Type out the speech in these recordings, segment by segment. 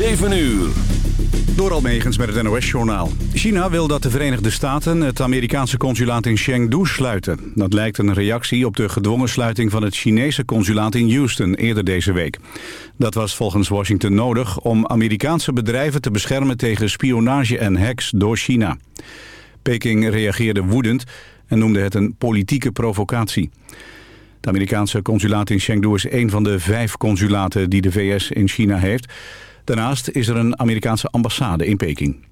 7 uur. Door Almegens met het NOS-journaal. China wil dat de Verenigde Staten het Amerikaanse consulaat in Chengdu sluiten. Dat lijkt een reactie op de gedwongen sluiting van het Chinese consulaat in Houston eerder deze week. Dat was volgens Washington nodig om Amerikaanse bedrijven te beschermen tegen spionage en hacks door China. Peking reageerde woedend en noemde het een politieke provocatie. Het Amerikaanse consulaat in Chengdu is een van de vijf consulaten die de VS in China heeft. Daarnaast is er een Amerikaanse ambassade in Peking.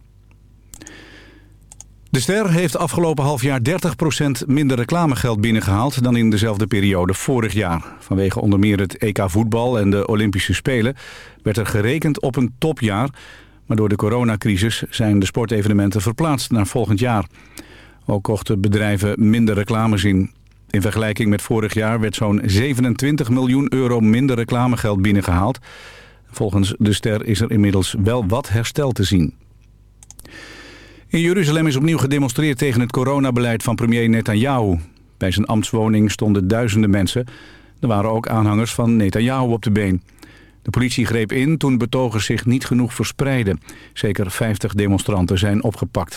De Ster heeft afgelopen half jaar 30% minder reclamegeld binnengehaald dan in dezelfde periode vorig jaar. Vanwege onder meer het EK voetbal en de Olympische Spelen werd er gerekend op een topjaar. Maar door de coronacrisis zijn de sportevenementen verplaatst naar volgend jaar. Ook kochten bedrijven minder reclames in. In vergelijking met vorig jaar werd zo'n 27 miljoen euro minder reclamegeld binnengehaald. Volgens de ster is er inmiddels wel wat herstel te zien. In Jeruzalem is opnieuw gedemonstreerd tegen het coronabeleid van premier Netanyahu. Bij zijn ambtswoning stonden duizenden mensen. Er waren ook aanhangers van Netanyahu op de been. De politie greep in toen betogers zich niet genoeg verspreidden. Zeker 50 demonstranten zijn opgepakt.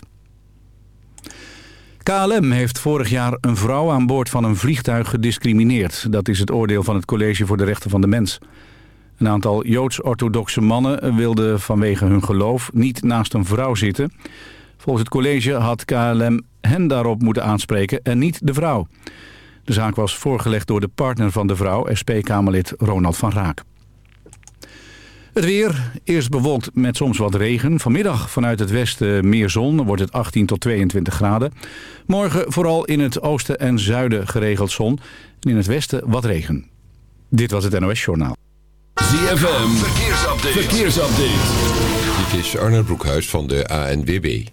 KLM heeft vorig jaar een vrouw aan boord van een vliegtuig gediscrimineerd. Dat is het oordeel van het College voor de Rechten van de Mens. Een aantal Joods-orthodoxe mannen wilden vanwege hun geloof niet naast een vrouw zitten. Volgens het college had KLM hen daarop moeten aanspreken en niet de vrouw. De zaak was voorgelegd door de partner van de vrouw, SP-Kamerlid Ronald van Raak. Het weer, eerst bewolkt met soms wat regen. Vanmiddag vanuit het westen meer zon, wordt het 18 tot 22 graden. Morgen vooral in het oosten en zuiden geregeld zon. En in het westen wat regen. Dit was het NOS Journaal. ZFM, verkeersupdate. verkeersupdate. Dit is Arnold Broekhuis van de ANWB.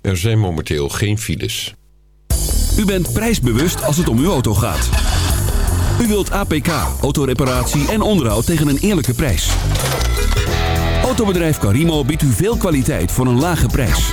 Er zijn momenteel geen files. U bent prijsbewust als het om uw auto gaat. U wilt APK, autoreparatie en onderhoud tegen een eerlijke prijs. Autobedrijf Carimo biedt u veel kwaliteit voor een lage prijs.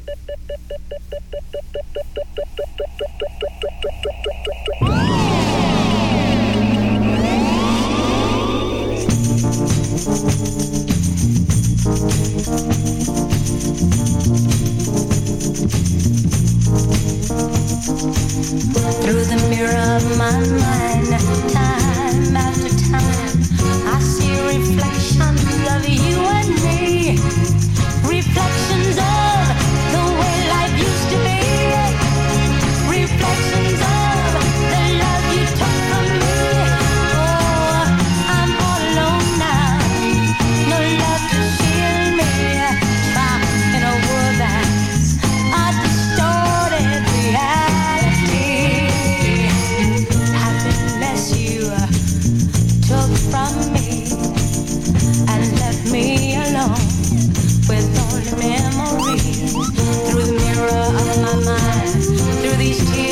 these tears.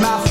My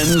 zandvoort en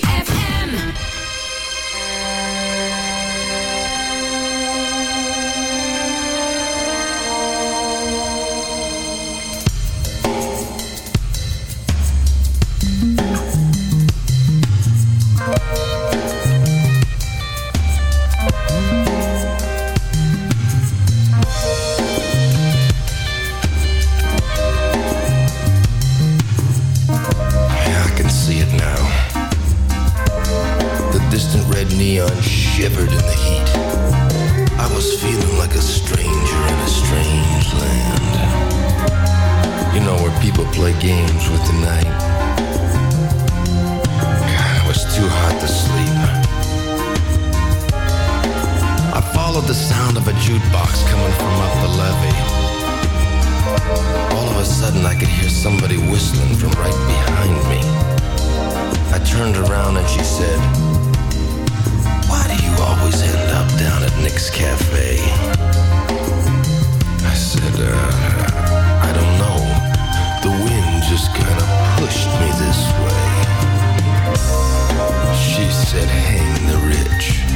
cafe. I said, uh, I don't know. The wind just kinda pushed me this way. She said, hang the rich.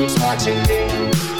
Just watching me.